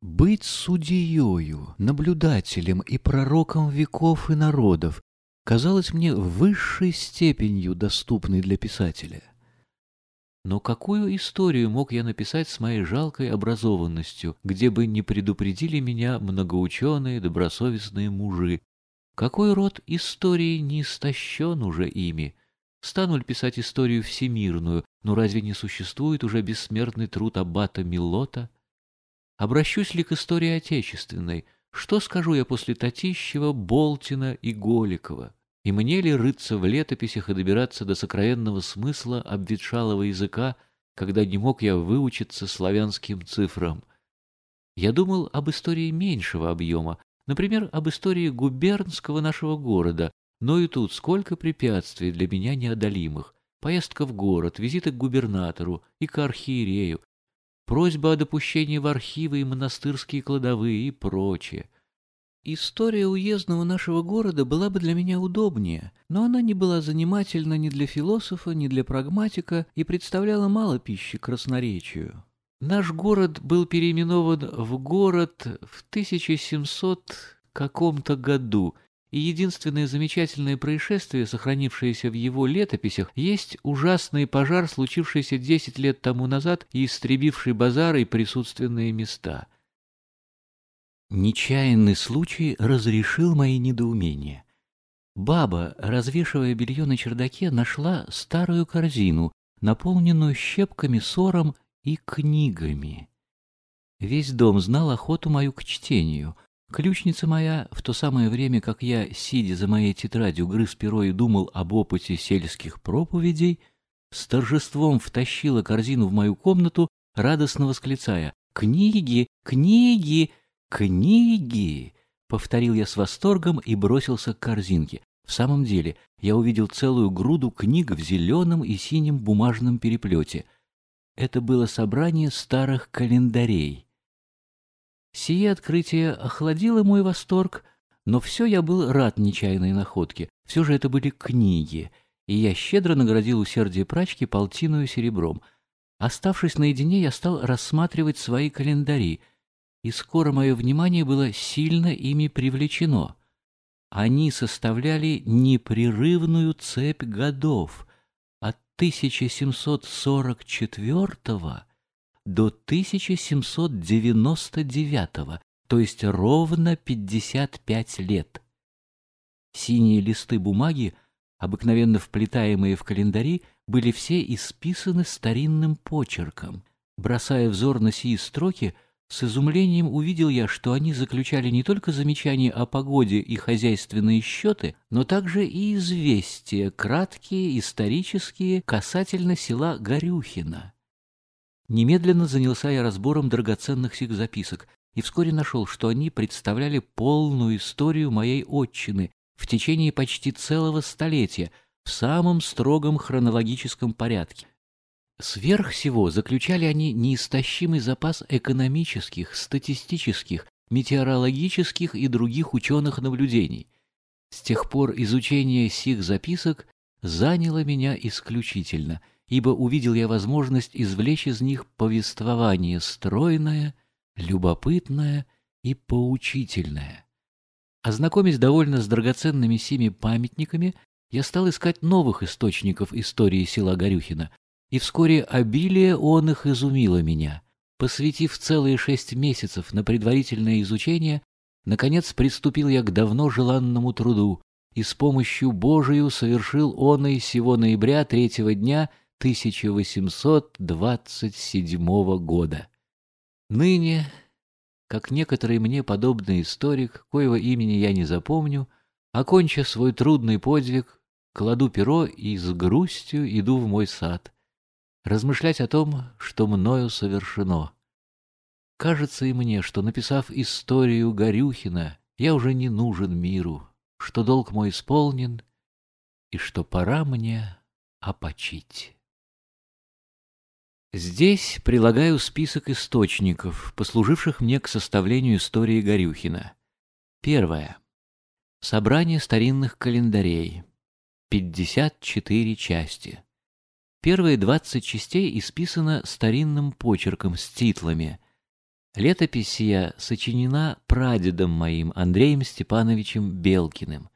Быть судьею, наблюдателем и пророком веков и народов казалось мне высшей степенью доступной для писателя. Но какую историю мог я написать с моей жалкой образованностью, где бы не предупредили меня многоученые добросовестные мужи? Какой род истории не истощен уже ими? Стану ли писать историю всемирную, но разве не существует уже бессмертный труд аббата Милота? Обращусь ли к истории отечественной? Что скажу я после Татищева, Болтина и Голикова? И мне ли рыться в летописях и добираться до сокровенного смысла обветшалого языка, когда не мог я выучиться славянским цифрам? Я думал об истории меньшего объема, например, об истории губернского нашего города, но и тут сколько препятствий для меня неодолимых. Поездка в город, визиты к губернатору и к архиерею, просьба о допущении в архивы и монастырские кладовые и прочее. История уездного нашего города была бы для меня удобнее, но она не была занимательна ни для философа, ни для прагматика и представляла мало пищи красноречию. Наш город был переименован в город в 1700 каком-то году, и единственное замечательное происшествие, сохранившееся в его летописях, есть ужасный пожар, случившийся десять лет тому назад и истребивший базары и присутственные места — Нечаянный случай разрешил мои недоумения. Баба, развешивая белье на чердаке, нашла старую корзину, наполненную щепками, сором и книгами. Весь дом знал охоту мою к чтению. Ключница моя, в то самое время, как я, сидя за моей тетрадью, грыз перо и думал об опыте сельских проповедей, с торжеством втащила корзину в мою комнату, радостно восклицая «Книги! Книги! «Книги!» — повторил я с восторгом и бросился к корзинке. В самом деле, я увидел целую груду книг в зеленом и синем бумажном переплете. Это было собрание старых календарей. Сие открытие охладило мой восторг, но все я был рад нечаянной находке. Все же это были книги, и я щедро наградил усердие прачки полтиную серебром. Оставшись наедине, я стал рассматривать свои календари — и скоро мое внимание было сильно ими привлечено. Они составляли непрерывную цепь годов от 1744 до 1799, то есть ровно 55 лет. Синие листы бумаги, обыкновенно вплетаемые в календари, были все исписаны старинным почерком. Бросая взор на сии строки, с изумлением увидел я, что они заключали не только замечания о погоде и хозяйственные счеты, но также и известия, краткие, исторические, касательно села Горюхино. Немедленно занялся я разбором драгоценных сих записок и вскоре нашел, что они представляли полную историю моей отчины в течение почти целого столетия в самом строгом хронологическом порядке. Сверх всего заключали они неистощимый запас экономических, статистических, метеорологических и других ученых наблюдений. С тех пор изучение сих записок заняло меня исключительно, ибо увидел я возможность извлечь из них повествование стройное, любопытное и поучительное. Ознакомясь довольно с драгоценными сими памятниками, я стал искать новых источников истории села Горюхина, и вскоре обилие он их изумило меня. Посвятив целые шесть месяцев на предварительное изучение, наконец приступил я к давно желанному труду и с помощью Божию совершил он и сего ноября третьего дня 1827 года. Ныне, как некоторый мне подобный историк, коего имени я не запомню, окончив свой трудный подвиг, кладу перо и с грустью иду в мой сад — размышлять о том, что мною совершено. Кажется и мне, что, написав историю Горюхина, я уже не нужен миру, что долг мой исполнен и что пора мне опочить. Здесь прилагаю список источников, послуживших мне к составлению истории Горюхина. Первое. Собрание старинных календарей. 54 части. Первые двадцать частей исписано старинным почерком с титлами Летопись сия сочинена прадедом моим Андреем Степановичем Белкиным,